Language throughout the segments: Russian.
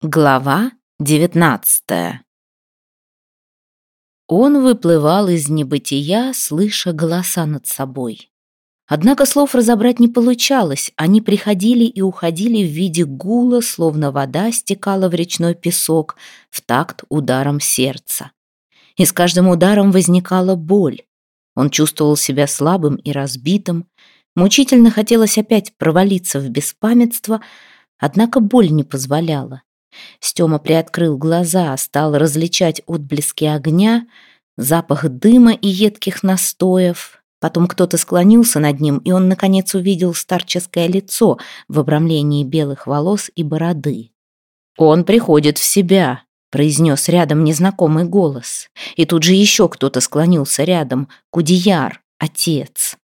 Глава девятнадцатая Он выплывал из небытия, слыша голоса над собой. Однако слов разобрать не получалось, они приходили и уходили в виде гула, словно вода стекала в речной песок в такт ударом сердца. И с каждым ударом возникала боль. Он чувствовал себя слабым и разбитым, мучительно хотелось опять провалиться в беспамятство, однако боль не позволяла. Стёма приоткрыл глаза, стал различать отблески огня, запах дыма и едких настоев. Потом кто-то склонился над ним, и он, наконец, увидел старческое лицо в обрамлении белых волос и бороды. «Он приходит в себя», — произнес рядом незнакомый голос. И тут же еще кто-то склонился рядом. Кудияр, отец.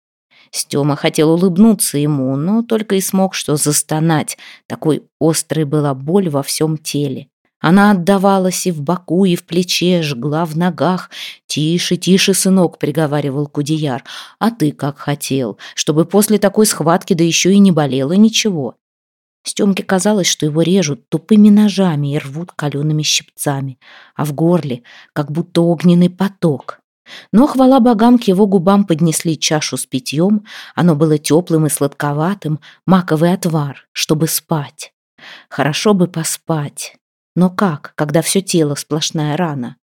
Стёма хотел улыбнуться ему, но только и смог что застонать. Такой острой была боль во всем теле. Она отдавалась и в боку, и в плече, жгла в ногах. «Тише, тише, сынок», — приговаривал Кудияр. «А ты как хотел, чтобы после такой схватки да еще и не болело ничего». Стёмке казалось, что его режут тупыми ножами и рвут калеными щипцами, а в горле как будто огненный поток. Но, хвала богам, к его губам поднесли чашу с питьем. Оно было теплым и сладковатым, маковый отвар, чтобы спать. Хорошо бы поспать. Но как, когда все тело сплошная рана?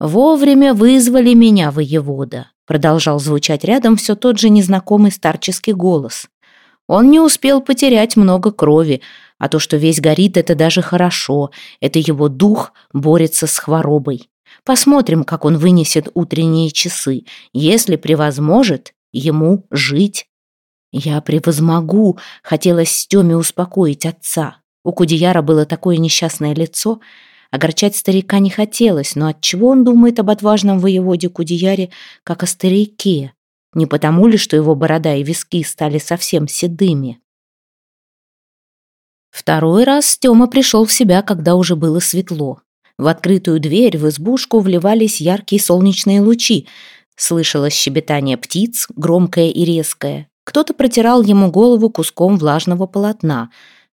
«Вовремя вызвали меня, воевода», — продолжал звучать рядом все тот же незнакомый старческий голос. «Он не успел потерять много крови, а то, что весь горит, это даже хорошо. Это его дух борется с хворобой. Посмотрим, как он вынесет утренние часы, если превозможет ему жить. Я превозмогу, хотелось Стеме успокоить отца. У Кудияра было такое несчастное лицо, огорчать старика не хотелось, но отчего он думает об отважном воеводе Кудияре, как о старике? Не потому ли, что его борода и виски стали совсем седыми? Второй раз Стема пришел в себя, когда уже было светло. В открытую дверь в избушку вливались яркие солнечные лучи. Слышалось щебетание птиц, громкое и резкое. Кто-то протирал ему голову куском влажного полотна.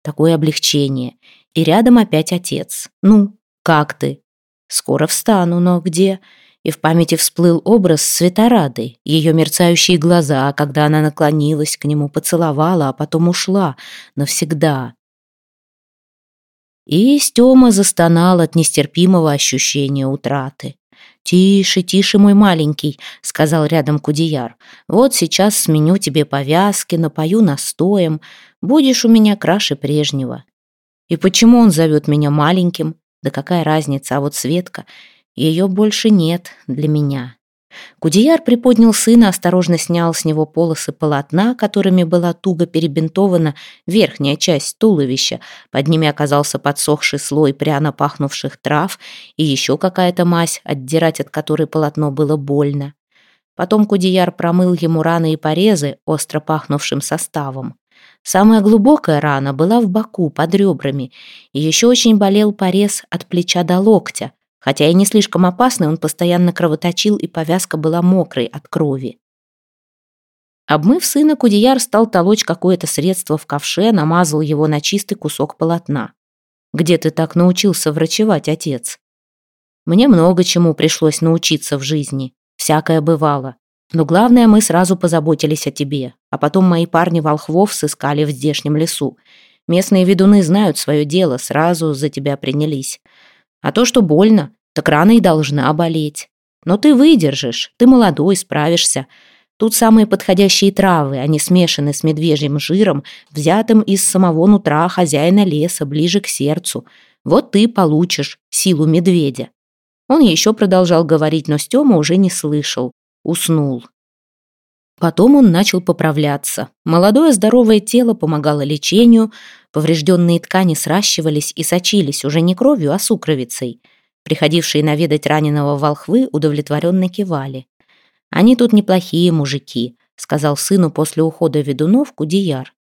Такое облегчение. И рядом опять отец. «Ну, как ты?» «Скоро встану, но где?» И в памяти всплыл образ Светорады, ее мерцающие глаза, когда она наклонилась к нему, поцеловала, а потом ушла навсегда. И Стёма застонал от нестерпимого ощущения утраты. «Тише, тише, мой маленький», — сказал рядом Кудияр. «Вот сейчас сменю тебе повязки, напою настоем. Будешь у меня краше прежнего». И почему он зовет меня маленьким? Да какая разница, а вот Светка, ее больше нет для меня. Кудияр приподнял сына, осторожно снял с него полосы полотна, которыми была туго перебинтована верхняя часть туловища. Под ними оказался подсохший слой пряно пахнувших трав и еще какая-то мазь, отдирать от которой полотно было больно. Потом Кудияр промыл ему раны и порезы остро пахнувшим составом. Самая глубокая рана была в боку, под ребрами, и еще очень болел порез от плеча до локтя, Хотя и не слишком опасный, он постоянно кровоточил, и повязка была мокрой от крови. Обмыв сына, Кудияр стал толочь какое-то средство в ковше, намазал его на чистый кусок полотна. «Где ты так научился врачевать, отец?» «Мне много чему пришлось научиться в жизни. Всякое бывало. Но главное, мы сразу позаботились о тебе. А потом мои парни волхвов сыскали в здешнем лесу. Местные ведуны знают свое дело, сразу за тебя принялись. А то, что больно, так рано и должна болеть. Но ты выдержишь, ты молодой, справишься. Тут самые подходящие травы, они смешаны с медвежьим жиром, взятым из самого нутра хозяина леса, ближе к сердцу. Вот ты получишь силу медведя. Он еще продолжал говорить, но Стема уже не слышал. Уснул. Потом он начал поправляться. Молодое здоровое тело помогало лечению, поврежденные ткани сращивались и сочились уже не кровью, а сукровицей. Приходившие наведать раненого волхвы удовлетворенно кивали. «Они тут неплохие мужики», — сказал сыну после ухода ведунов Кудияр.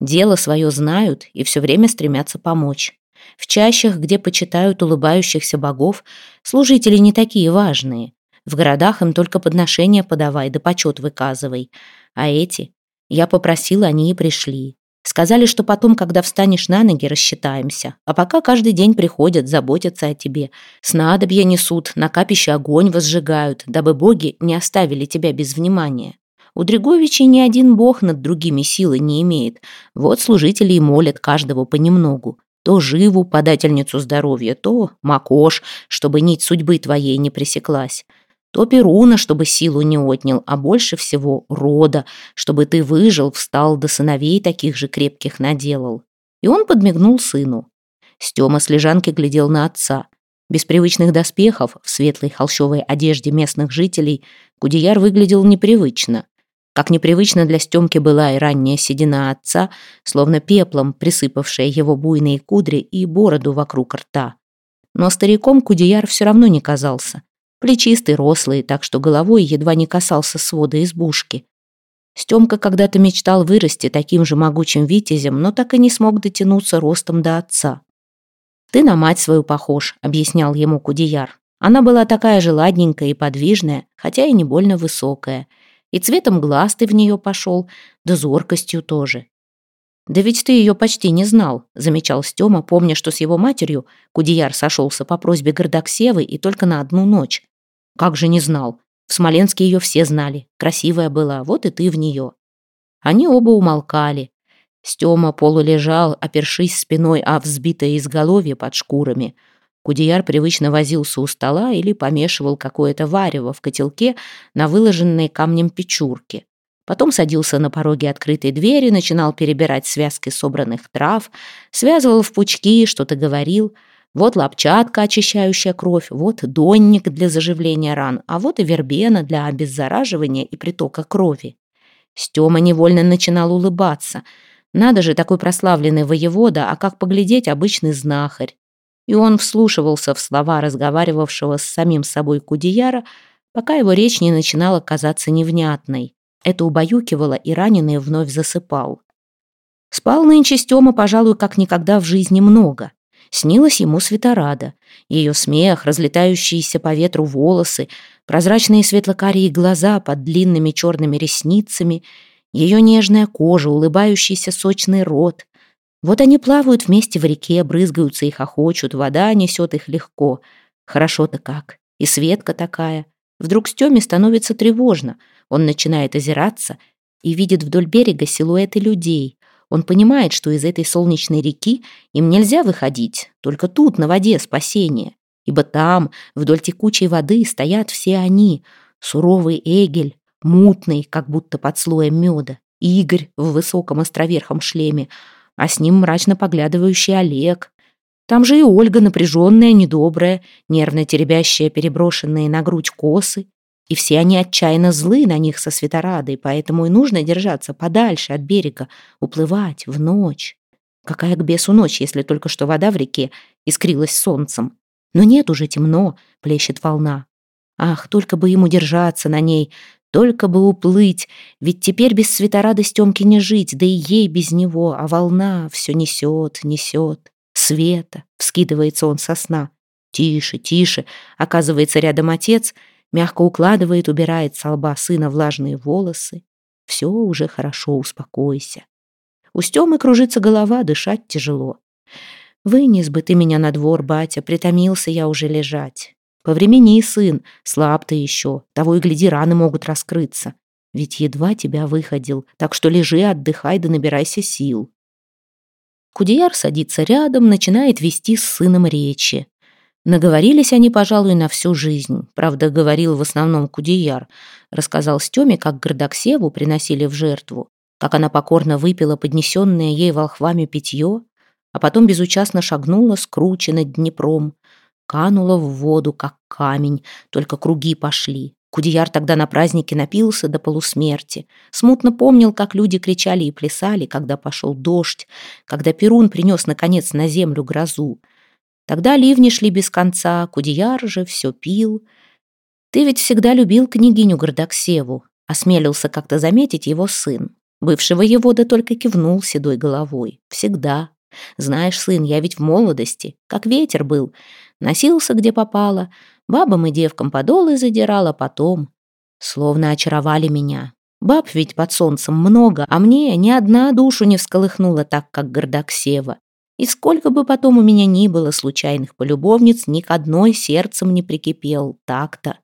«Дело свое знают и все время стремятся помочь. В чащах, где почитают улыбающихся богов, служители не такие важные. В городах им только подношения подавай да почет выказывай. А эти? Я попросил, они и пришли. Сказали, что потом, когда встанешь на ноги, рассчитаемся. А пока каждый день приходят, заботятся о тебе. Снадобья несут, на капище огонь возжигают, дабы боги не оставили тебя без внимания. У Дреговичей ни один бог над другими силы не имеет. Вот служители и молят каждого понемногу. То живу, подательницу здоровья, то макош, чтобы нить судьбы твоей не пресеклась то Перуна, чтобы силу не отнял, а больше всего рода, чтобы ты выжил, встал, до сыновей таких же крепких наделал. И он подмигнул сыну. Стёма с лежанки глядел на отца. Без привычных доспехов, в светлой холщовой одежде местных жителей, Кудеяр выглядел непривычно. Как непривычно для Стёмки была и ранняя седина отца, словно пеплом присыпавшая его буйные кудри и бороду вокруг рта. Но стариком Кудеяр все равно не казался. Плечистый, рослый, так что головой едва не касался свода избушки. Стёмка когда-то мечтал вырасти таким же могучим витязем, но так и не смог дотянуться ростом до отца. «Ты на мать свою похож», — объяснял ему Кудеяр. Она была такая же ладненькая и подвижная, хотя и не больно высокая. И цветом глаз ты в нее пошел, да зоркостью тоже. «Да ведь ты ее почти не знал», — замечал Стема, помня, что с его матерью Кудеяр сошелся по просьбе Гордоксевы и только на одну ночь. «Как же не знал? В Смоленске ее все знали. Красивая была, вот и ты в нее». Они оба умолкали. Стема полулежал, опершись спиной о взбитое изголовье под шкурами. Кудеяр привычно возился у стола или помешивал какое-то варево в котелке на выложенной камнем печурке. Потом садился на пороге открытой двери, начинал перебирать связки собранных трав, связывал в пучки, что-то говорил. Вот лапчатка, очищающая кровь, вот донник для заживления ран, а вот и вербена для обеззараживания и притока крови. Стёма невольно начинал улыбаться. Надо же, такой прославленный воевода, а как поглядеть обычный знахарь. И он вслушивался в слова разговаривавшего с самим собой Кудияра, пока его речь не начинала казаться невнятной. Это убаюкивало, и раненый вновь засыпал. Спал нынче Стёма, пожалуй, как никогда в жизни много. Снилась ему Светорада. Ее смех, разлетающиеся по ветру волосы, прозрачные светлокарие глаза под длинными черными ресницами, ее нежная кожа, улыбающийся сочный рот. Вот они плавают вместе в реке, брызгаются и хохочут, вода несет их легко. Хорошо-то как. И Светка такая. Вдруг Стёме становится тревожно — он начинает озираться и видит вдоль берега силуэты людей. Он понимает, что из этой солнечной реки им нельзя выходить, только тут, на воде, спасение. Ибо там, вдоль текучей воды, стоят все они. Суровый Эгель, мутный, как будто под слоем меда, Игорь в высоком островерхом шлеме, а с ним мрачно поглядывающий Олег. Там же и Ольга напряженная, недобрая, нервно теребящая переброшенные на грудь косы, и все они отчаянно злы на них со светорадой, поэтому и нужно держаться подальше от берега, уплывать в ночь. Какая к бесу ночь, если только что вода в реке искрилась солнцем. Но нет уже темно, плещет волна. Ах, только бы ему держаться на ней, только бы уплыть, ведь теперь без светорада Стемки не жить, да и ей без него, а волна все несет, несет. Света, вскидывается он со сна. Тише, тише, оказывается рядом отец — мягко укладывает, убирает с лба сына влажные волосы. Все уже хорошо, успокойся. У Стемы кружится голова, дышать тяжело. Вынес бы ты меня на двор, батя, притомился я уже лежать. Повремени, сын, слаб ты еще, того и гляди, раны могут раскрыться. Ведь едва тебя выходил, так что лежи, отдыхай да набирайся сил. Кудеяр садится рядом, начинает вести с сыном речи. Наговорились они, пожалуй, на всю жизнь. Правда, говорил в основном Кудеяр. Рассказал Стеме, как Гордоксеву приносили в жертву, как она покорно выпила поднесенное ей волхвами питье, а потом безучастно шагнула, скручена Днепром, канула в воду, как камень, только круги пошли. Кудеяр тогда на празднике напился до полусмерти. Смутно помнил, как люди кричали и плясали, когда пошел дождь, когда Перун принес, наконец, на землю грозу. Тогда ливни шли без конца, Кудеяр же все пил. Ты ведь всегда любил княгиню Гордоксеву, осмелился как-то заметить его сын. Бывшего его да только кивнул седой головой. Всегда. Знаешь, сын, я ведь в молодости, как ветер был. Носился где попало, бабам и девкам подолы задирал, а потом... Словно очаровали меня. Баб ведь под солнцем много, а мне ни одна душу не всколыхнула так, как Гордоксева. И сколько бы потом у меня ни было случайных полюбовниц, ни к одной сердцем не прикипел, так-то.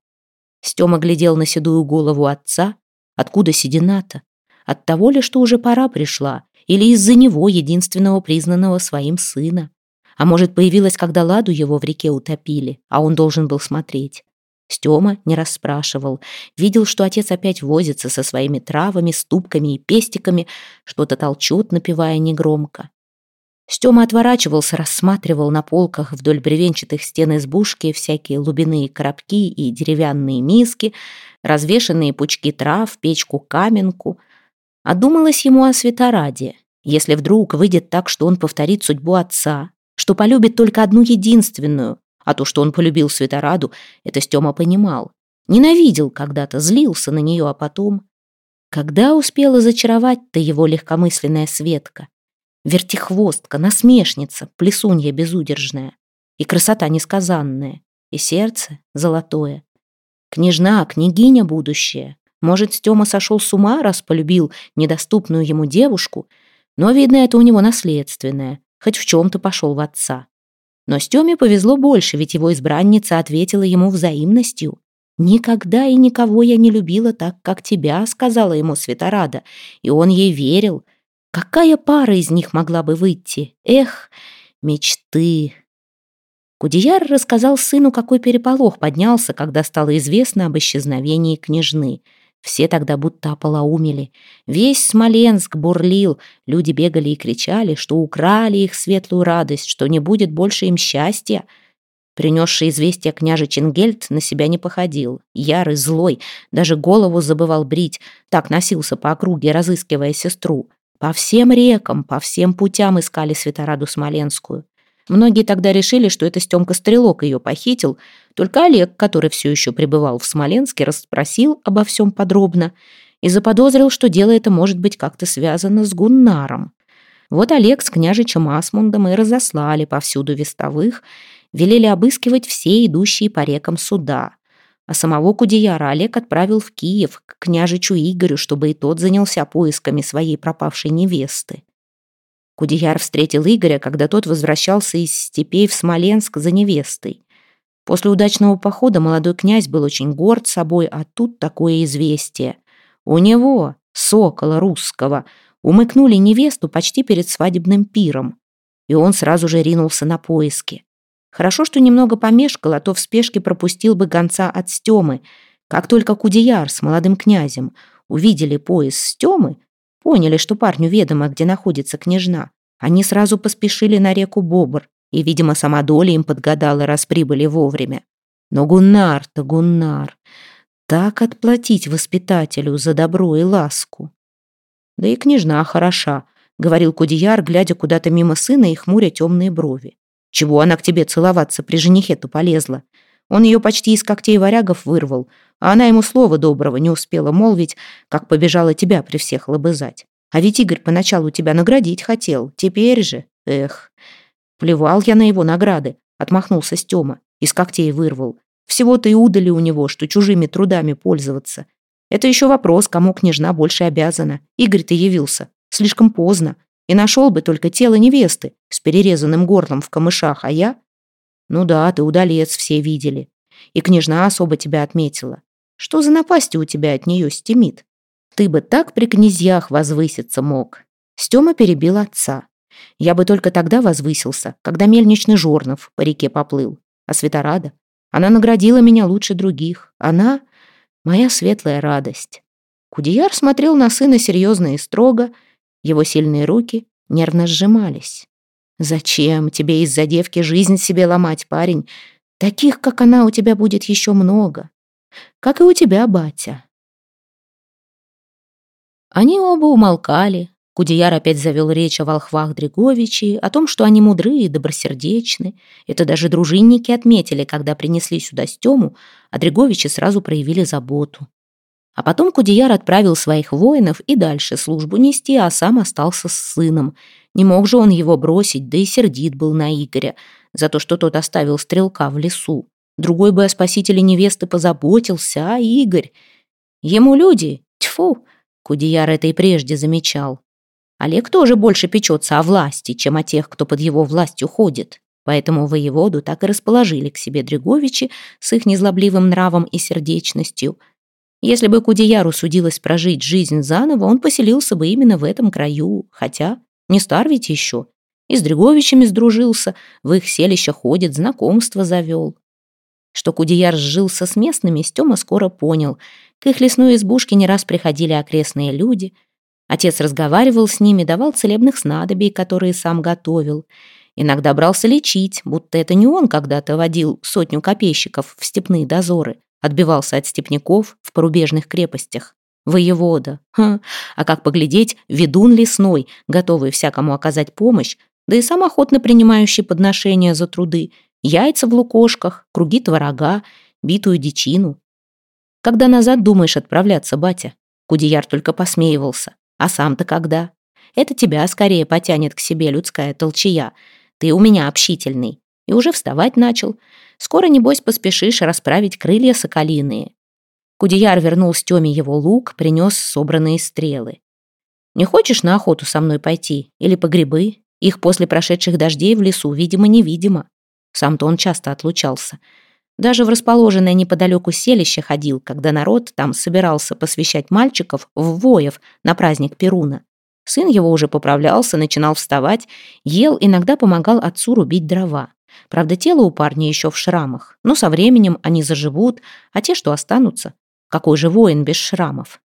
Стёма глядел на седую голову отца. Откуда седина-то? От того ли, что уже пора пришла? Или из-за него, единственного признанного своим сына? А может, появилась, когда ладу его в реке утопили, а он должен был смотреть? Стёма не расспрашивал. Видел, что отец опять возится со своими травами, ступками и пестиками, что-то толчет, напевая негромко. Стёма отворачивался, рассматривал на полках вдоль бревенчатых стен избушки всякие лубяные коробки и деревянные миски, развешанные пучки трав, печку-каменку. А думалось ему о светораде. Если вдруг выйдет так, что он повторит судьбу отца, что полюбит только одну единственную, а то, что он полюбил Светораду, это Стёма понимал. Ненавидел когда-то, злился на неё, а потом... Когда успела зачаровать-то его легкомысленная Светка? Вертихвостка, насмешница, плесунья безудержная. И красота несказанная, и сердце золотое. Княжна, княгиня будущая. Может, Стёма сошел с ума, раз полюбил недоступную ему девушку, но, видно, это у него наследственное, хоть в чем-то пошел в отца. Но Стёме повезло больше, ведь его избранница ответила ему взаимностью. «Никогда и никого я не любила так, как тебя», — сказала ему Светорада, и он ей верил, Какая пара из них могла бы выйти? Эх, мечты. Кудеяр рассказал сыну, какой переполох поднялся, когда стало известно об исчезновении княжны. Все тогда будто ополоумели. Весь Смоленск бурлил, люди бегали и кричали, что украли их светлую радость, что не будет больше им счастья. Принесший известие княже Чингельд на себя не походил. Ярый, злой, даже голову забывал брить, так носился по округе, разыскивая сестру. По всем рекам, по всем путям искали Светораду Смоленскую. Многие тогда решили, что это Стемка Стрелок ее похитил, только Олег, который все еще пребывал в Смоленске, расспросил обо всем подробно и заподозрил, что дело это может быть как-то связано с Гуннаром. Вот Олег с княжичем Асмундом и разослали повсюду вестовых, велели обыскивать все идущие по рекам суда а самого Кудеяра Олег отправил в Киев к княжичу Игорю, чтобы и тот занялся поисками своей пропавшей невесты. Кудеяр встретил Игоря, когда тот возвращался из степей в Смоленск за невестой. После удачного похода молодой князь был очень горд собой, а тут такое известие. У него, сокола русского, умыкнули невесту почти перед свадебным пиром, и он сразу же ринулся на поиски. Хорошо, что немного помешкал, а то в спешке пропустил бы гонца от Стемы. Как только Кудеяр с молодым князем увидели пояс Стемы, поняли, что парню ведомо, где находится княжна. Они сразу поспешили на реку Бобр, и, видимо, сама доля им подгадала, раз прибыли вовремя. Но Гуннар-то Гуннар, так отплатить воспитателю за добро и ласку. Да и княжна хороша, говорил Кудеяр, глядя куда-то мимо сына и хмуря темные брови. Чего она к тебе целоваться при женихе-то полезла? Он ее почти из когтей варягов вырвал, а она ему слова доброго не успела молвить, как побежала тебя при всех лобызать. А ведь Игорь поначалу тебя наградить хотел, теперь же, эх. Плевал я на его награды, отмахнулся Стема, из когтей вырвал. Всего-то и удали у него, что чужими трудами пользоваться. Это еще вопрос, кому княжна больше обязана. Игорь-то явился. Слишком поздно и нашел бы только тело невесты с перерезанным горлом в камышах, а я... Ну да, ты удалец, все видели. И княжна особо тебя отметила. Что за напасти у тебя от нее стемит? Ты бы так при князьях возвыситься мог. Стема перебил отца. Я бы только тогда возвысился, когда мельничный Жорнов по реке поплыл. А Светорада? Она наградила меня лучше других. Она — моя светлая радость. Кудеяр смотрел на сына серьезно и строго, его сильные руки нервно сжимались. «Зачем тебе из-за девки жизнь себе ломать, парень? Таких, как она, у тебя будет еще много. Как и у тебя, батя». Они оба умолкали. Кудеяр опять завел речь о волхвах Дреговичи, о том, что они мудрые и добросердечны. Это даже дружинники отметили, когда принесли сюда Стему, а Дреговичи сразу проявили заботу. А потом Кудеяр отправил своих воинов и дальше службу нести, а сам остался с сыном. Не мог же он его бросить, да и сердит был на Игоря за то, что тот оставил стрелка в лесу. Другой бы о спасителе невесты позаботился, а Игорь... Ему люди, тьфу, Кудияр это и прежде замечал. Олег тоже больше печется о власти, чем о тех, кто под его властью ходит. Поэтому воеводу так и расположили к себе Дреговичи с их незлобливым нравом и сердечностью. Если бы Кудеяру судилось прожить жизнь заново, он поселился бы именно в этом краю, хотя не стар ведь еще. И с Дреговичами сдружился, в их селище ходит, знакомство завел. Что Кудеяр сжился с местными, Стема скоро понял. К их лесной избушке не раз приходили окрестные люди — Отец разговаривал с ними, давал целебных снадобий, которые сам готовил. Иногда брался лечить, будто это не он когда-то водил сотню копейщиков в степные дозоры, отбивался от степняков в порубежных крепостях. Воевода. Ха. А как поглядеть, ведун лесной, готовый всякому оказать помощь, да и сам охотно принимающий подношения за труды, яйца в лукошках, круги творога, битую дичину. Когда назад думаешь отправляться, батя? Кудияр только посмеивался. А сам-то когда? Это тебя скорее потянет к себе людская толчая. Ты у меня общительный. И уже вставать начал. Скоро, небось, поспешишь расправить крылья соколиные. Кудеяр вернул Стеме его лук, принес собранные стрелы. «Не хочешь на охоту со мной пойти? Или по грибы? Их после прошедших дождей в лесу, видимо-невидимо». Сам-то он часто отлучался. Даже в расположенное неподалеку селище ходил, когда народ там собирался посвящать мальчиков в воев на праздник Перуна. Сын его уже поправлялся, начинал вставать, ел, иногда помогал отцу рубить дрова. Правда, тело у парня еще в шрамах, но со временем они заживут, а те, что останутся, какой же воин без шрамов?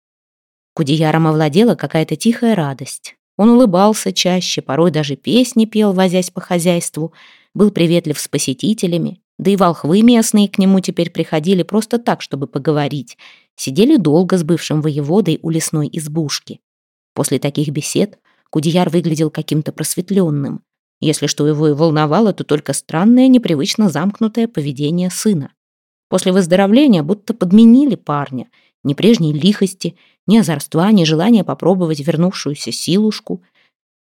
Кудеяром овладела какая-то тихая радость. Он улыбался чаще, порой даже песни пел, возясь по хозяйству, был приветлив с посетителями, да и волхвы местные к нему теперь приходили просто так, чтобы поговорить. Сидели долго с бывшим воеводой у лесной избушки. После таких бесед Кудияр выглядел каким-то просветленным. Если что его и волновало, то только странное, непривычно замкнутое поведение сына. После выздоровления будто подменили парня. Ни прежней лихости, ни озорства, ни желания попробовать вернувшуюся силушку —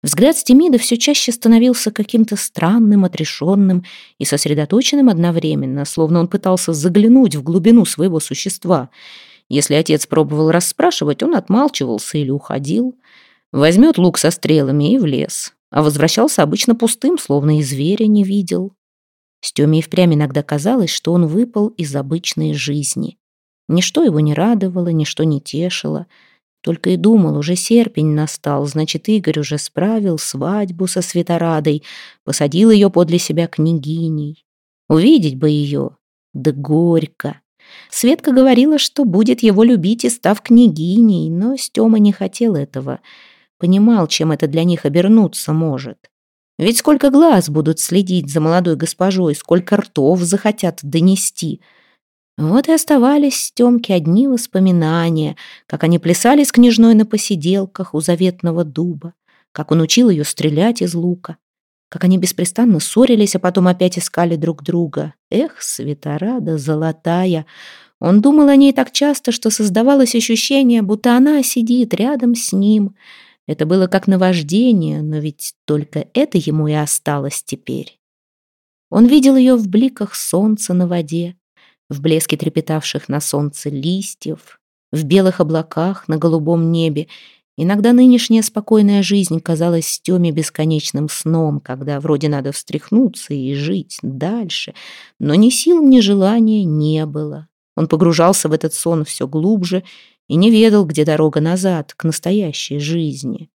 Взгляд Стемида все чаще становился каким-то странным, отрешенным и сосредоточенным одновременно, словно он пытался заглянуть в глубину своего существа. Если отец пробовал расспрашивать, он отмалчивался или уходил. Возьмет лук со стрелами и в лес. А возвращался обычно пустым, словно и зверя не видел. Стеме и впрямь иногда казалось, что он выпал из обычной жизни. Ничто его не радовало, ничто не тешило — только и думал, уже серпень настал, значит, Игорь уже справил свадьбу со Светорадой, посадил ее подле себя княгиней. Увидеть бы ее, да горько. Светка говорила, что будет его любить и став княгиней, но Стёма не хотел этого. Понимал, чем это для них обернуться может. Ведь сколько глаз будут следить за молодой госпожой, сколько ртов захотят донести — вот и оставались Тёмке одни воспоминания, как они плясали с княжной на посиделках у заветного дуба, как он учил ее стрелять из лука, как они беспрестанно ссорились, а потом опять искали друг друга. Эх, светорада золотая! Он думал о ней так часто, что создавалось ощущение, будто она сидит рядом с ним. Это было как наваждение, но ведь только это ему и осталось теперь. Он видел ее в бликах солнца на воде, в блеске трепетавших на солнце листьев, в белых облаках на голубом небе. Иногда нынешняя спокойная жизнь казалась Стёме бесконечным сном, когда вроде надо встряхнуться и жить дальше, но ни сил, ни желания не было. Он погружался в этот сон все глубже и не ведал, где дорога назад, к настоящей жизни.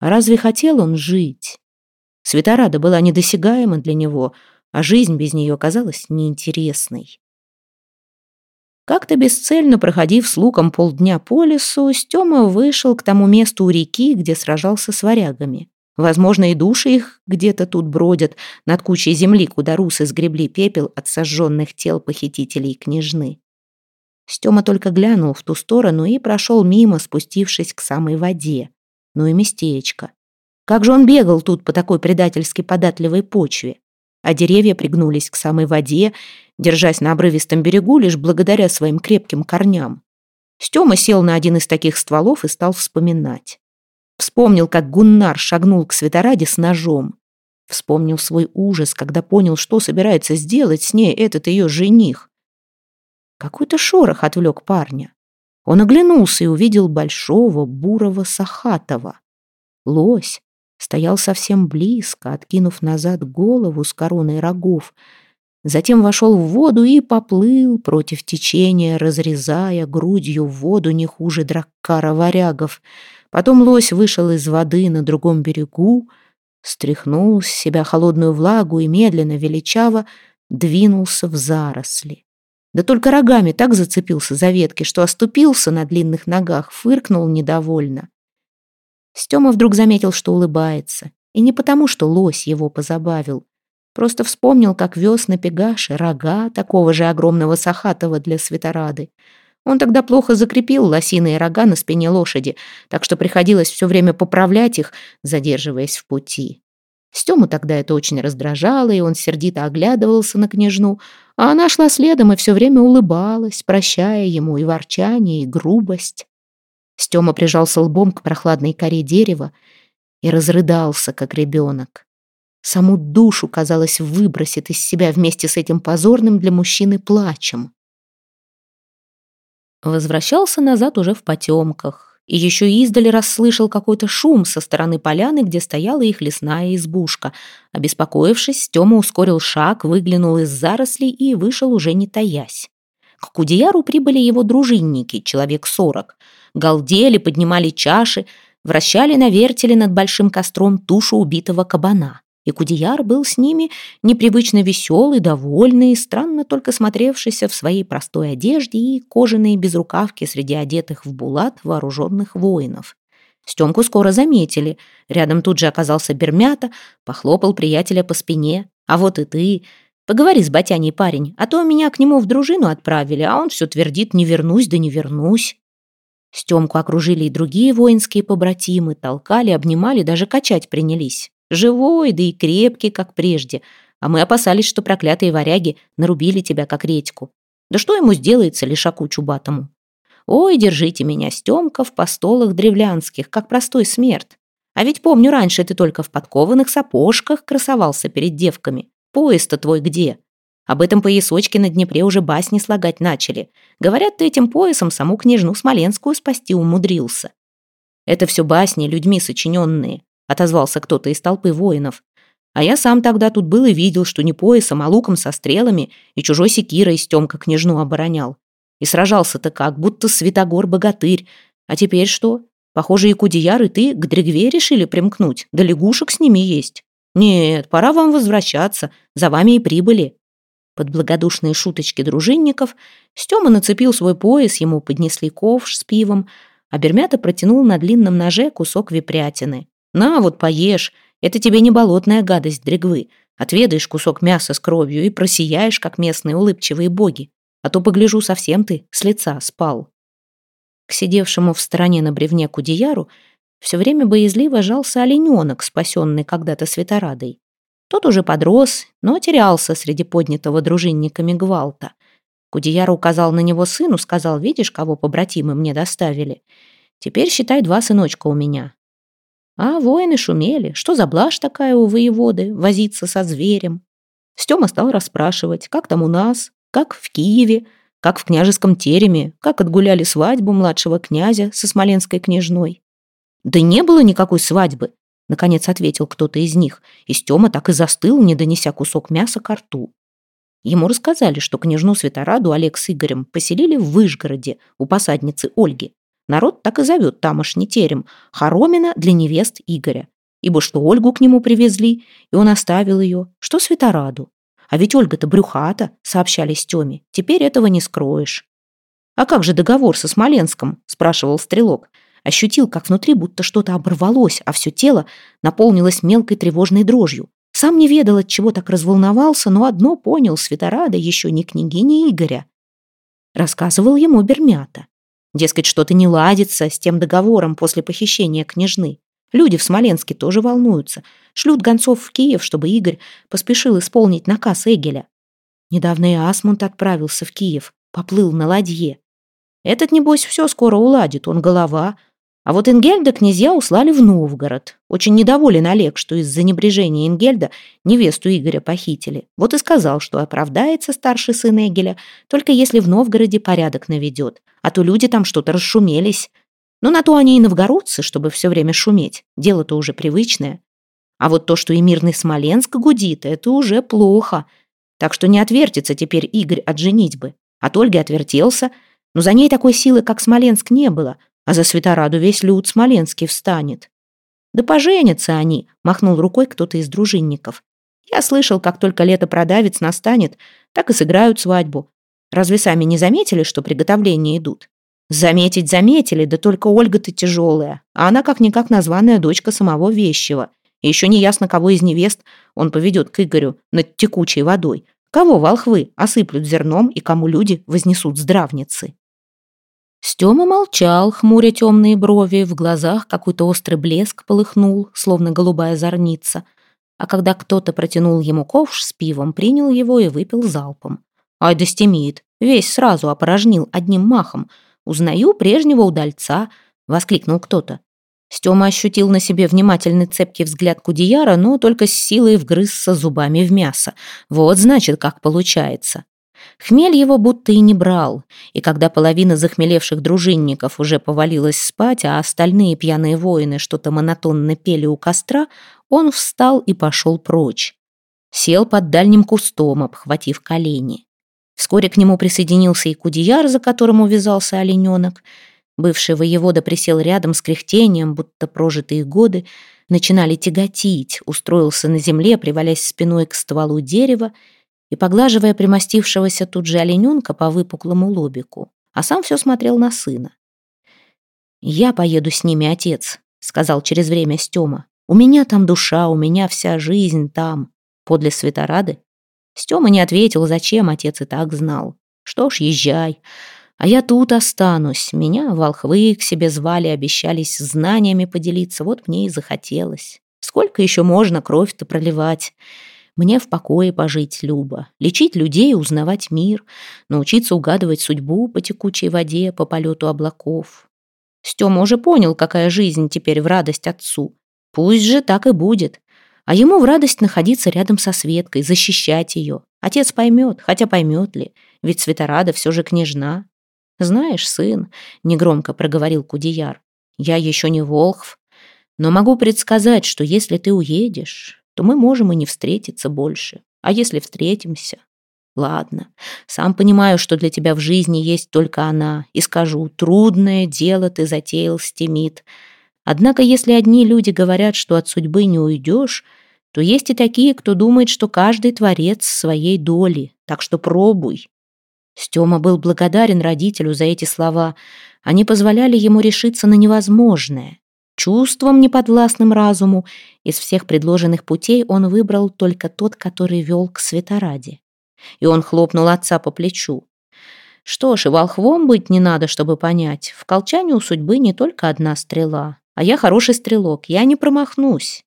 А разве хотел он жить? Светорада была недосягаема для него, а жизнь без нее казалась неинтересной. Как-то бесцельно проходив с луком полдня по лесу, Стёма вышел к тому месту у реки, где сражался с варягами. Возможно, и души их где-то тут бродят над кучей земли, куда русы сгребли пепел от сожженных тел похитителей княжны. Стёма только глянул в ту сторону и прошел мимо, спустившись к самой воде. Ну и местечко. Как же он бегал тут по такой предательски податливой почве? а деревья пригнулись к самой воде, держась на обрывистом берегу лишь благодаря своим крепким корням. Стёма сел на один из таких стволов и стал вспоминать. Вспомнил, как Гуннар шагнул к Светораде с ножом. Вспомнил свой ужас, когда понял, что собирается сделать с ней этот ее жених. Какой-то шорох отвлек парня. Он оглянулся и увидел большого бурого сахатого. Лось стоял совсем близко, откинув назад голову с короной рогов. Затем вошел в воду и поплыл против течения, разрезая грудью воду не хуже драккара варягов. Потом лось вышел из воды на другом берегу, стряхнул с себя холодную влагу и медленно, величаво двинулся в заросли. Да только рогами так зацепился за ветки, что оступился на длинных ногах, фыркнул недовольно. Стёма вдруг заметил, что улыбается. И не потому, что лось его позабавил. Просто вспомнил, как вез на Пегаше рога такого же огромного сахатого для светорады. Он тогда плохо закрепил лосиные рога на спине лошади, так что приходилось все время поправлять их, задерживаясь в пути. Стему тогда это очень раздражало, и он сердито оглядывался на княжну, а она шла следом и все время улыбалась, прощая ему и ворчание, и грубость. Стема прижался лбом к прохладной коре дерева и разрыдался, как ребенок. Саму душу, казалось, выбросит из себя вместе с этим позорным для мужчины плачем. Возвращался назад уже в потемках и еще издали расслышал какой-то шум со стороны поляны, где стояла их лесная избушка. Обеспокоившись, Тёма ускорил шаг, выглянул из зарослей и вышел уже не таясь. К Кудеяру прибыли его дружинники, человек сорок. Галдели, поднимали чаши, вращали на вертеле над большим костром тушу убитого кабана. И Кудеяр был с ними непривычно веселый, довольный, странно только смотревшийся в своей простой одежде и кожаные безрукавки среди одетых в булат вооруженных воинов. Стемку скоро заметили. Рядом тут же оказался Бермята, похлопал приятеля по спине. «А вот и ты. Поговори с Батяней, парень, а то меня к нему в дружину отправили, а он все твердит «не вернусь, да не вернусь». Стемку окружили и другие воинские побратимы, толкали, обнимали, даже качать принялись. Живой, да и крепкий, как прежде. А мы опасались, что проклятые варяги нарубили тебя, как редьку. Да что ему сделается, лишаку чубатому? Ой, держите меня, Стемка, в постолах древлянских, как простой смерть. А ведь помню, раньше ты только в подкованных сапожках красовался перед девками. Пояс-то твой где? Об этом поясочке на Днепре уже басни слагать начали. Говорят, ты этим поясом саму княжну Смоленскую спасти умудрился. Это все басни, людьми сочиненные отозвался кто-то из толпы воинов. А я сам тогда тут был и видел, что не поясом, а луком со стрелами и чужой секирой Стемка княжну оборонял. И сражался-то как, будто Святогор-богатырь. А теперь что? Похоже, и Кудеяр, и ты к Дрегве решили примкнуть, да лягушек с ними есть. Нет, пора вам возвращаться, за вами и прибыли. Под благодушные шуточки дружинников Стема нацепил свой пояс, ему поднесли ковш с пивом, а Бермята протянул на длинном ноже кусок випрятины. На, вот поешь. Это тебе не болотная гадость дрегвы. Отведаешь кусок мяса с кровью и просияешь, как местные улыбчивые боги. А то, погляжу, совсем ты с лица спал. К сидевшему в стороне на бревне Кудеяру все время боязливо жался олененок, спасенный когда-то светорадой. Тот уже подрос, но терялся среди поднятого дружинниками гвалта. Кудеяр указал на него сыну, сказал, видишь, кого побратимы мне доставили. Теперь, считай, два сыночка у меня. А воины шумели. Что за блажь такая у воеводы, возиться со зверем? Стёма стал расспрашивать, как там у нас, как в Киеве, как в княжеском тереме, как отгуляли свадьбу младшего князя со смоленской княжной. «Да не было никакой свадьбы», — наконец ответил кто-то из них, и Стёма так и застыл, не донеся кусок мяса ко рту. Ему рассказали, что княжну Светораду Олег с Игорем поселили в Выжгороде у посадницы Ольги. Народ так и зовет тамошний терем. Хоромина для невест Игоря. Ибо что Ольгу к нему привезли, и он оставил ее, что Светораду. А ведь Ольга-то брюхата, сообщали Стеме. Теперь этого не скроешь. «А как же договор со Смоленском?» – спрашивал Стрелок. Ощутил, как внутри будто что-то оборвалось, а все тело наполнилось мелкой тревожной дрожью. Сам не ведал, от чего так разволновался, но одно понял Светорада еще не княгиня Игоря. Рассказывал ему Бермята. Дескать, что-то не ладится с тем договором после похищения княжны. Люди в Смоленске тоже волнуются. Шлют гонцов в Киев, чтобы Игорь поспешил исполнить наказ Эгеля. Недавно и Асмунд отправился в Киев, поплыл на ладье. Этот, небось, все скоро уладит, он голова. А вот Ингельда князья услали в Новгород. Очень недоволен Олег, что из-за небрежения Ингельда невесту Игоря похитили. Вот и сказал, что оправдается старший сын Эгеля, только если в Новгороде порядок наведет. А то люди там что-то расшумелись. Но на то они и новгородцы, чтобы все время шуметь. Дело-то уже привычное. А вот то, что и мирный Смоленск гудит, это уже плохо. Так что не отвертится теперь Игорь от женитьбы. От Ольги отвертелся, но за ней такой силы, как Смоленск, не было — а за Светораду весь люд Смоленский встанет. Да поженятся они, махнул рукой кто-то из дружинников. Я слышал, как только лето-продавец настанет, так и сыграют свадьбу. Разве сами не заметили, что приготовления идут? Заметить заметили, да только Ольга-то тяжелая, а она как-никак названная дочка самого Вещего. И еще не ясно, кого из невест он поведет к Игорю над текучей водой. Кого волхвы осыплют зерном и кому люди вознесут здравницы. Стёма молчал, хмуря темные брови, в глазах какой-то острый блеск полыхнул, словно голубая зорница. А когда кто-то протянул ему ковш с пивом, принял его и выпил залпом. Ай да стемит, весь сразу опорожнил одним махом. «Узнаю прежнего удальца», — воскликнул кто-то. Стёма ощутил на себе внимательный цепкий взгляд Кудияра, но только с силой вгрызся зубами в мясо. Вот значит, как получается. Хмель его будто и не брал, и когда половина захмелевших дружинников уже повалилась спать, а остальные пьяные воины что-то монотонно пели у костра, он встал и пошел прочь. Сел под дальним кустом, обхватив колени. Вскоре к нему присоединился и кудияр, за которым увязался олененок. Бывший воевода присел рядом с кряхтением, будто прожитые годы начинали тяготить, устроился на земле, привалясь спиной к стволу дерева, и поглаживая примостившегося тут же олененка по выпуклому лобику, а сам все смотрел на сына. «Я поеду с ними, отец», — сказал через время Стема. «У меня там душа, у меня вся жизнь там, подле Светорады». Стема не ответил, зачем отец и так знал. «Что ж, езжай. А я тут останусь. Меня волхвы к себе звали, обещались знаниями поделиться. Вот мне и захотелось. Сколько еще можно кровь-то проливать?» Мне в покое пожить, Люба, лечить людей, узнавать мир, научиться угадывать судьбу по текучей воде, по полету облаков. Стёма уже понял, какая жизнь теперь в радость отцу. Пусть же так и будет. А ему в радость находиться рядом со Светкой, защищать ее. Отец поймет, хотя поймет ли, ведь Светорада все же княжна. «Знаешь, сын», — негромко проговорил Кудияр, — «я еще не Волхв, но могу предсказать, что если ты уедешь, то мы можем и не встретиться больше. А если встретимся? Ладно, сам понимаю, что для тебя в жизни есть только она, и скажу, трудное дело ты затеял, Стемит. Однако, если одни люди говорят, что от судьбы не уйдешь, то есть и такие, кто думает, что каждый творец своей доли, так что пробуй. Стёма был благодарен родителю за эти слова. Они позволяли ему решиться на невозможное чувством, неподвластным разуму, из всех предложенных путей он выбрал только тот, который вел к Светораде. И он хлопнул отца по плечу. Что ж, и волхвом быть не надо, чтобы понять. В колчане у судьбы не только одна стрела. А я хороший стрелок, я не промахнусь.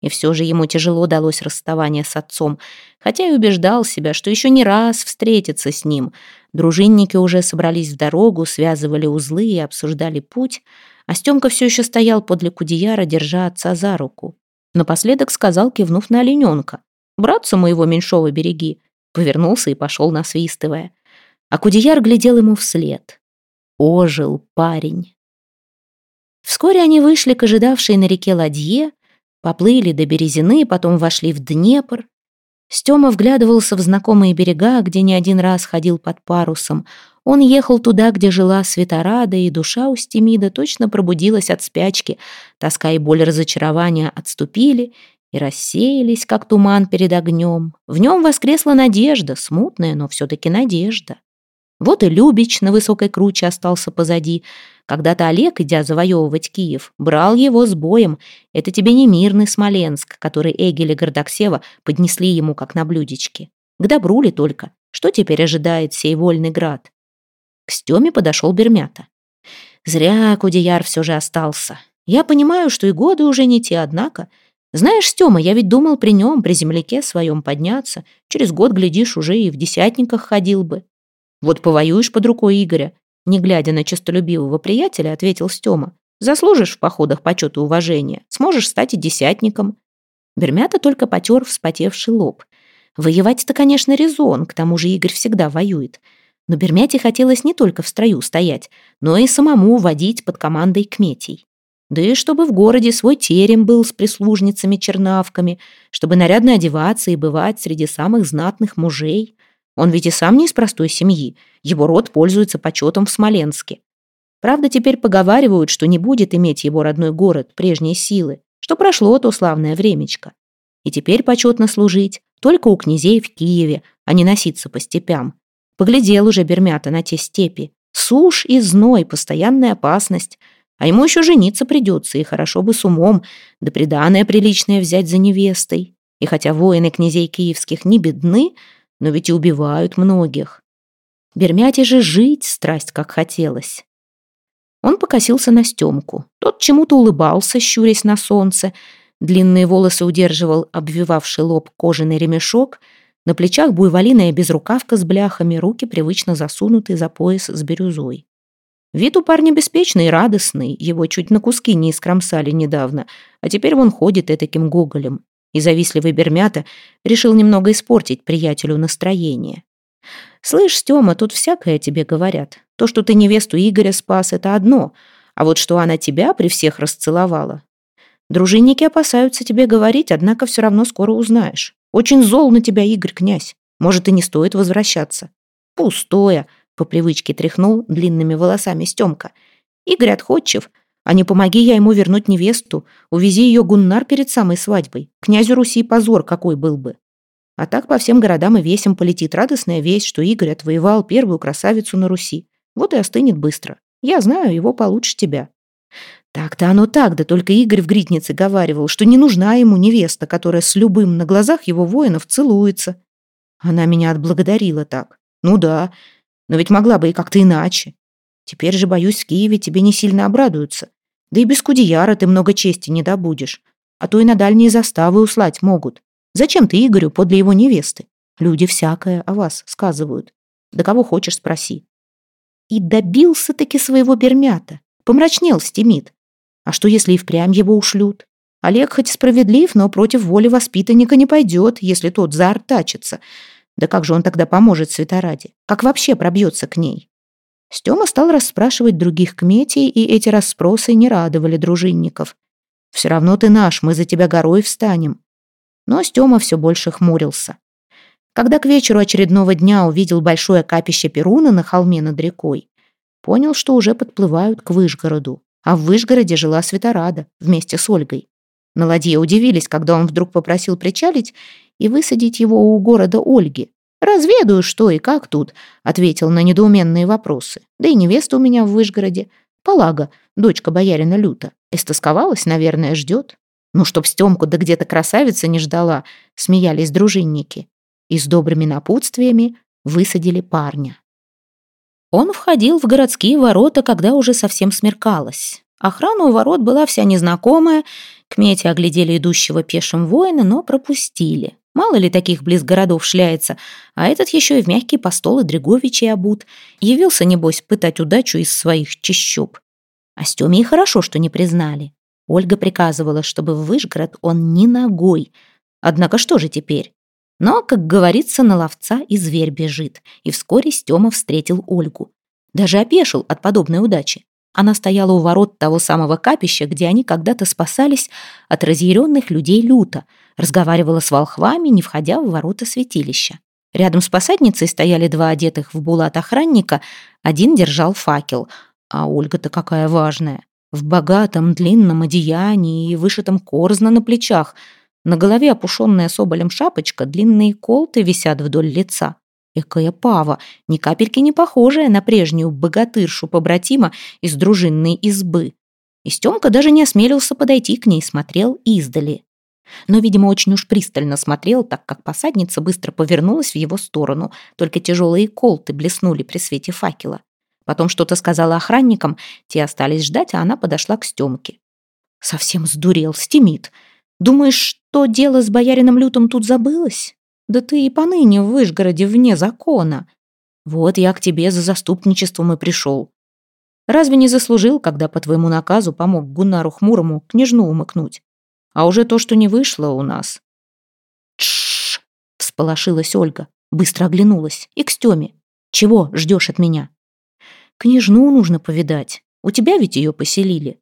И все же ему тяжело далось расставание с отцом, хотя и убеждал себя, что еще не раз встретится с ним. Дружинники уже собрались в дорогу, связывали узлы и обсуждали путь, а Стемка все еще стоял подле Кудияра, держа отца за руку. Напоследок сказал, кивнув на олененка. «Братца моего меньшого береги!» Повернулся и пошел, насвистывая. А Кудияр глядел ему вслед. Ожил парень. Вскоре они вышли к ожидавшей на реке ладье, поплыли до Березины, потом вошли в Днепр. Стема вглядывался в знакомые берега, где не один раз ходил под парусом. Он ехал туда, где жила Светорада, и душа у Стемида точно пробудилась от спячки. Тоска и боль разочарования отступили и рассеялись, как туман перед огнем. В нем воскресла надежда, смутная, но все-таки надежда. Вот и Любич на высокой круче остался позади. Когда-то Олег, идя завоевывать Киев, брал его с боем. Это тебе не мирный Смоленск, который Эгель и Гордоксева поднесли ему как на блюдечке. К добру ли только? Что теперь ожидает сей вольный град? К Стеме подошел Бермята. Зря Кудеяр все же остался. Я понимаю, что и годы уже не те, однако... Знаешь, Стема, я ведь думал при нем, при земляке своем подняться. Через год, глядишь, уже и в десятниках ходил бы. Вот повоюешь под рукой Игоря. Не глядя на честолюбивого приятеля, ответил Стема. Заслужишь в походах почет и уважения, сможешь стать и десятником». Бермята только потер вспотевший лоб. Воевать-то, конечно, резон, к тому же Игорь всегда воюет. Но Бермяте хотелось не только в строю стоять, но и самому водить под командой кметей. Да и чтобы в городе свой терем был с прислужницами-чернавками, чтобы нарядно одеваться и бывать среди самых знатных мужей. Он ведь и сам не из простой семьи, его род пользуется почетом в Смоленске. Правда, теперь поговаривают, что не будет иметь его родной город прежней силы, что прошло то славное времечко. И теперь почетно служить только у князей в Киеве, а не носиться по степям. Поглядел уже Бермята на те степи. Сушь и зной, постоянная опасность — а ему еще жениться придется, и хорошо бы с умом, да приданное приличное взять за невестой. И хотя воины князей киевских не бедны, но ведь и убивают многих. Бермяте же жить страсть как хотелось. Он покосился на Стемку. Тот чему-то улыбался, щурясь на солнце. Длинные волосы удерживал обвивавший лоб кожаный ремешок. На плечах буйволиная безрукавка с бляхами, руки привычно засунуты за пояс с бирюзой. Вид у парня беспечный и радостный, его чуть на куски не искромсали недавно, а теперь вон ходит этаким гоголем. И завистливый Бермята решил немного испортить приятелю настроение. «Слышь, Стёма, тут всякое тебе говорят. То, что ты невесту Игоря спас, это одно, а вот что она тебя при всех расцеловала. Дружинники опасаются тебе говорить, однако все равно скоро узнаешь. Очень зол на тебя Игорь, князь. Может, и не стоит возвращаться». «Пустое», по привычке тряхнул длинными волосами Стемка. «Игорь отходчив. А не помоги я ему вернуть невесту. Увези ее Гуннар перед самой свадьбой. Князю Руси позор какой был бы. А так по всем городам и весям полетит радостная весть, что Игорь отвоевал первую красавицу на Руси. Вот и остынет быстро. Я знаю его получше тебя». Так-то оно так, да только Игорь в гриднице говаривал, что не нужна ему невеста, которая с любым на глазах его воинов целуется. Она меня отблагодарила так. Ну да, но ведь могла бы и как-то иначе. Теперь же, боюсь, в Киеве тебе не сильно обрадуются. Да и без Кудеяра ты много чести не добудешь. А то и на дальние заставы услать могут. Зачем ты Игорю подле его невесты? Люди всякое о вас сказывают. Да кого хочешь, спроси. И добился-таки своего бермята. Помрачнел стемит. А что, если и впрямь его ушлют? Олег хоть справедлив, но против воли воспитанника не пойдет, если тот заортачится. Да как же он тогда поможет Светораде? Как вообще пробьется к ней? Стёма стал расспрашивать других кметей, и эти расспросы не радовали дружинников. «Все равно ты наш, мы за тебя горой встанем». Но Стёма все больше хмурился. Когда к вечеру очередного дня увидел большое капище Перуна на холме над рекой, понял, что уже подплывают к Выжгороду. А в Выжгороде жила Светорада вместе с Ольгой. На ладье удивились, когда он вдруг попросил причалить и высадить его у города Ольги. «Разведаю, что и как тут», — ответил на недоуменные вопросы. «Да и невеста у меня в Выжгороде. Полага, дочка боярина Люта. Истосковалась, наверное, ждет». «Ну, чтоб Стемку да где-то красавица не ждала», — смеялись дружинники. И с добрыми напутствиями высадили парня. Он входил в городские ворота, когда уже совсем смеркалось. Охрана у ворот была вся незнакомая, кмети оглядели идущего пешим воина, но пропустили. Мало ли таких близ городов шляется, а этот еще и в мягкие постолы Дреговичей обут. Явился, небось, пытать удачу из своих чащоб. А Стеме и хорошо, что не признали. Ольга приказывала, чтобы в Вышгород он ни ногой. Однако что же теперь? Но, как говорится, на ловца и зверь бежит. И вскоре Стема встретил Ольгу. Даже опешил от подобной удачи. Она стояла у ворот того самого капища, где они когда-то спасались от разъяренных людей люто, разговаривала с волхвами, не входя в ворота святилища. Рядом с посадницей стояли два одетых в булат охранника, один держал факел. А Ольга-то какая важная. В богатом длинном одеянии и вышитом корзно на плечах. На голове опушенная соболем шапочка, длинные колты висят вдоль лица. Экая пава, ни капельки не похожая на прежнюю богатыршу-побратима из дружинной избы. И Стёмка даже не осмелился подойти к ней, смотрел издали. Но, видимо, очень уж пристально смотрел, так как посадница быстро повернулась в его сторону, только тяжелые колты блеснули при свете факела. Потом что-то сказала охранникам, те остались ждать, а она подошла к Стёмке. «Совсем сдурел, стемит. Думаешь, что дело с боярином Лютом тут забылось?» Да ты и поныне в Вышгороде вне закона. Вот я к тебе за заступничеством и пришел. Разве не заслужил, когда по твоему наказу помог Гуннару Хмурому княжну умыкнуть? А уже то, что не вышло у нас...» «Тш!» — всполошилась Ольга, быстро оглянулась. «И к Стеме. Чего ждешь от меня?» «Княжну нужно повидать. У тебя ведь ее поселили».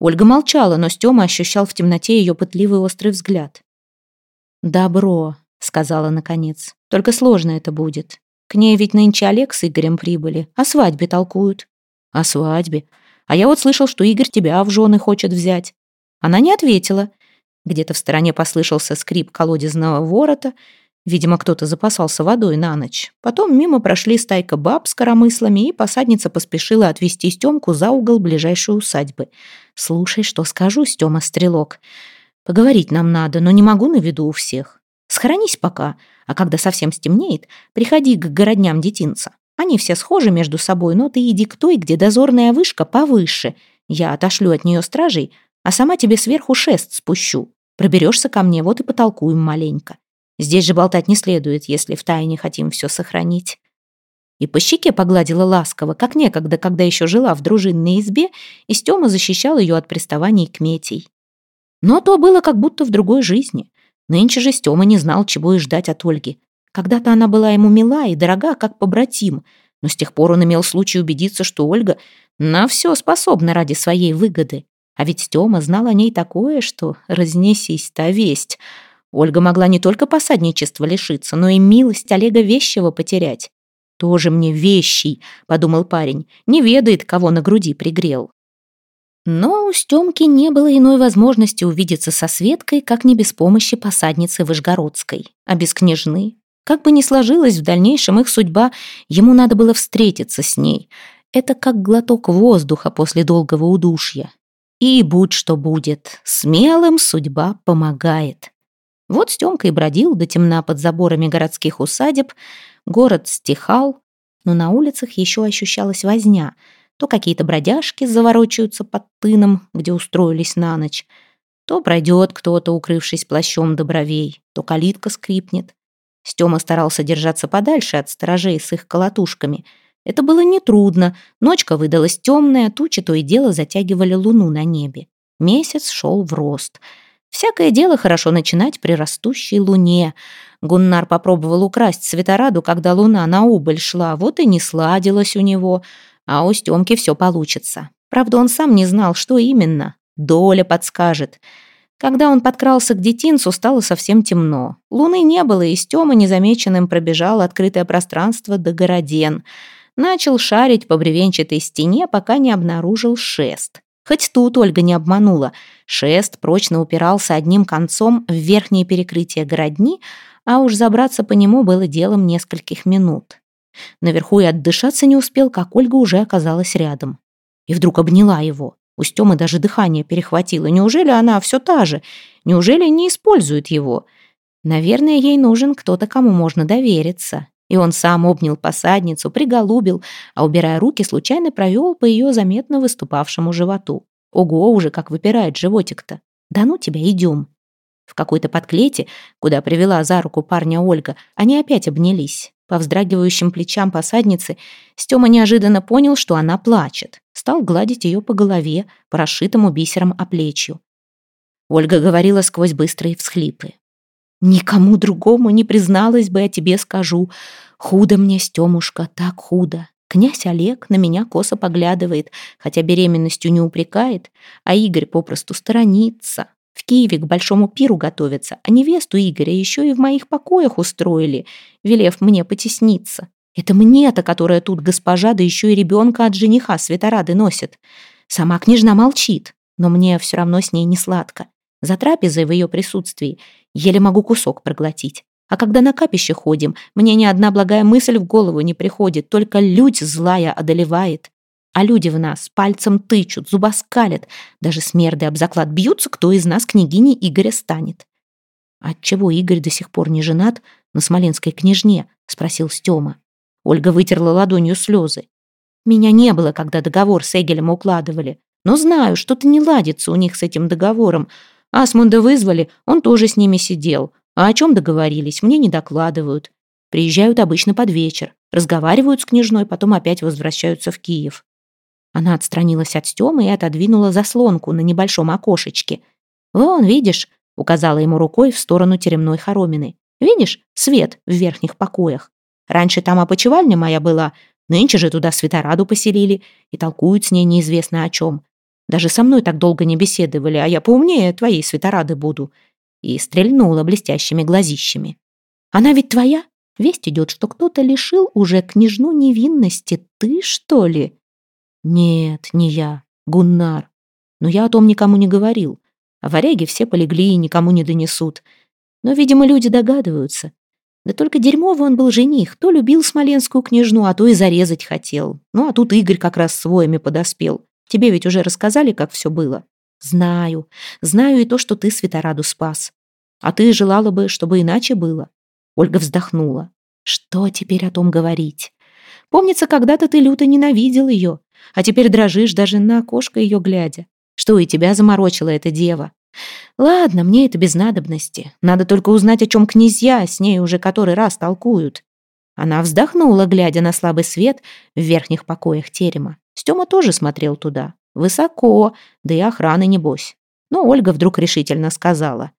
Ольга молчала, но Стема ощущал в темноте ее пытливый острый взгляд. «Добро», — сказала наконец. «Только сложно это будет. К ней ведь нынче Олег с Игорем прибыли, о свадьбе толкуют». «О свадьбе? А я вот слышал, что Игорь тебя в жены хочет взять». Она не ответила. Где-то в стороне послышался скрип колодезного ворота. Видимо, кто-то запасался водой на ночь. Потом мимо прошли стайка баб с коромыслами, и посадница поспешила отвезти Стемку за угол ближайшей усадьбы. «Слушай, что скажу, Стема Стрелок. Поговорить нам надо, но не могу на виду у всех. Схоронись пока, а когда совсем стемнеет, приходи к городням детинца. Они все схожи между собой, но ты иди к той, где дозорная вышка повыше. Я отошлю от нее стражей, а сама тебе сверху шест спущу. Проберешься ко мне, вот и потолкуем маленько. Здесь же болтать не следует, если втайне хотим все сохранить. И по щеке погладила ласково, как некогда, когда еще жила в дружинной избе, и Стема защищал ее от приставаний к метей. Но то было как будто в другой жизни. Нынче же Стема не знал, чего и ждать от Ольги. Когда-то она была ему мила и дорога, как побратим, но с тех пор он имел случай убедиться, что Ольга на все способна ради своей выгоды. А ведь Стема знал о ней такое, что разнесись та весть. Ольга могла не только посадничества лишиться, но и милость Олега Вещего потерять. «Тоже мне вещий», — подумал парень, — «не ведает, кого на груди пригрел». Но у Стёмки не было иной возможности увидеться со Светкой, как не без помощи посадницы Вышгородской, а без княжны. Как бы ни сложилась в дальнейшем их судьба, ему надо было встретиться с ней. Это как глоток воздуха после долгого удушья. И будь что будет, смелым судьба помогает. Вот Стёмка и бродил до темна под заборами городских усадеб, город стихал, но на улицах еще ощущалась возня — то какие-то бродяжки заворочаются под тыном, где устроились на ночь, то пройдет кто-то, укрывшись плащом до бровей, то калитка скрипнет. Стёма старался держаться подальше от сторожей с их колотушками. Это было нетрудно. Ночка выдалась темная, тучи то и дело затягивали луну на небе. Месяц шел в рост. Всякое дело хорошо начинать при растущей луне. Гуннар попробовал украсть Светораду, когда луна на убыль шла, вот и не сладилось у него — а у Стёмки всё получится. Правда, он сам не знал, что именно. Доля подскажет. Когда он подкрался к детинцу, стало совсем темно. Луны не было, и Стёма незамеченным пробежал открытое пространство до городен. Начал шарить по бревенчатой стене, пока не обнаружил шест. Хоть тут Ольга не обманула. Шест прочно упирался одним концом в верхнее перекрытие городни, а уж забраться по нему было делом нескольких минут. Наверху и отдышаться не успел, как Ольга уже оказалась рядом. И вдруг обняла его. У Стёмы даже дыхание перехватило. Неужели она все та же? Неужели не использует его? Наверное, ей нужен кто-то, кому можно довериться. И он сам обнял посадницу, приголубил, а, убирая руки, случайно провел по ее заметно выступавшему животу. Ого, уже как выпирает животик-то. Да ну тебя, идем. В какой-то подклете, куда привела за руку парня Ольга, они опять обнялись. По вздрагивающим плечам посадницы Стёма неожиданно понял, что она плачет. Стал гладить ее по голове, по расшитому бисером оплечью. Ольга говорила сквозь быстрые всхлипы. «Никому другому не призналась бы, я тебе скажу. Худо мне, Стёмушка, так худо. Князь Олег на меня косо поглядывает, хотя беременностью не упрекает, а Игорь попросту сторонится. В Киеве к большому пиру готовятся, а невесту Игоря еще и в моих покоях устроили, велев мне потесниться. Это мне-то, которая тут госпожа, да еще и ребенка от жениха Светорады носит. Сама княжна молчит, но мне все равно с ней не сладко. За трапезой в ее присутствии еле могу кусок проглотить. А когда на капище ходим, мне ни одна благая мысль в голову не приходит, только лють злая одолевает. А люди в нас пальцем тычут, зубоскалят, даже смерды об заклад бьются, кто из нас княгиней Игоря станет. «Отчего Игорь до сих пор не женат на смоленской княжне?» — спросил Стёма. Ольга вытерла ладонью слезы. «Меня не было, когда договор с Эгелем укладывали. Но знаю, что-то не ладится у них с этим договором. Асмунда вызвали, он тоже с ними сидел. А о чем договорились, мне не докладывают. Приезжают обычно под вечер, разговаривают с княжной, потом опять возвращаются в Киев. Она отстранилась от Стёмы и отодвинула заслонку на небольшом окошечке. «Вон, видишь?» — указала ему рукой в сторону теремной хоромины. «Видишь? Свет в верхних покоях. Раньше там опочивальня моя была, нынче же туда Светораду поселили и толкуют с ней неизвестно о чем. Даже со мной так долго не беседовали, а я поумнее твоей Светорады буду». И стрельнула блестящими глазищами. «Она ведь твоя? Весть идет, что кто-то лишил уже княжну невинности. Ты, что ли?» «Нет, не я. Гуннар. Но я о том никому не говорил. А варяги все полегли и никому не донесут. Но, видимо, люди догадываются. Да только дерьмовый он был жених. То любил смоленскую княжну, а то и зарезать хотел. Ну, а тут Игорь как раз с воями подоспел. Тебе ведь уже рассказали, как все было?» «Знаю. Знаю и то, что ты Светораду спас. А ты желала бы, чтобы иначе было?» Ольга вздохнула. «Что теперь о том говорить? Помнится, когда-то ты люто ненавидел ее, а теперь дрожишь даже на окошко ее глядя. Что и тебя заморочила эта дева? Ладно, мне это без надобности. Надо только узнать, о чем князья с ней уже который раз толкуют. Она вздохнула, глядя на слабый свет в верхних покоях терема. Стёма тоже смотрел туда. Высоко, да и охраны небось. Но Ольга вдруг решительно сказала.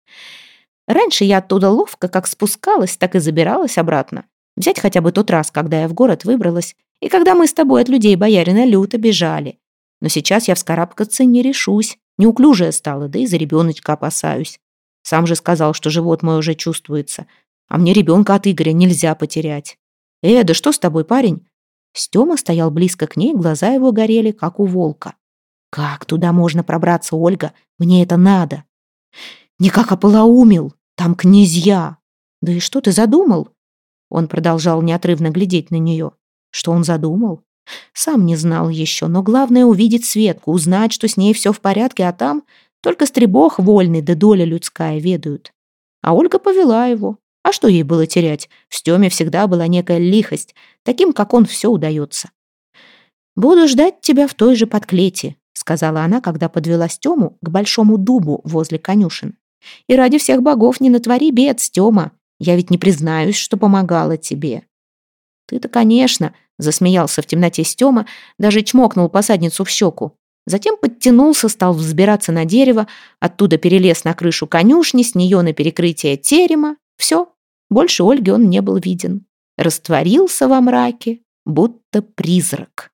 «Раньше я оттуда ловко как спускалась, так и забиралась обратно. Взять хотя бы тот раз, когда я в город выбралась, и когда мы с тобой от людей боярина люто бежали. Но сейчас я вскарабкаться не решусь. Неуклюжая стала, да и за ребеночка опасаюсь. Сам же сказал, что живот мой уже чувствуется. А мне ребенка от Игоря нельзя потерять. Э, да что с тобой, парень? Стёма стоял близко к ней, глаза его горели, как у волка. Как туда можно пробраться, Ольга? Мне это надо. Никак ополоумил. Там князья. Да и что ты задумал? Он продолжал неотрывно глядеть на нее. Что он задумал? Сам не знал еще, но главное увидеть Светку, узнать, что с ней все в порядке, а там только стребох вольный да доля людская ведают. А Ольга повела его. А что ей было терять? В Стеме всегда была некая лихость. Таким, как он, все удается. «Буду ждать тебя в той же подклете», — сказала она, когда подвела Стему к большому дубу возле конюшен. «И ради всех богов не натвори бед, Стема. Я ведь не признаюсь, что помогала тебе». «Ты-то, конечно», — засмеялся в темноте Стёма, даже чмокнул посадницу в щеку. Затем подтянулся, стал взбираться на дерево, оттуда перелез на крышу конюшни, с нее на перекрытие терема. Все, больше Ольги он не был виден. Растворился во мраке, будто призрак.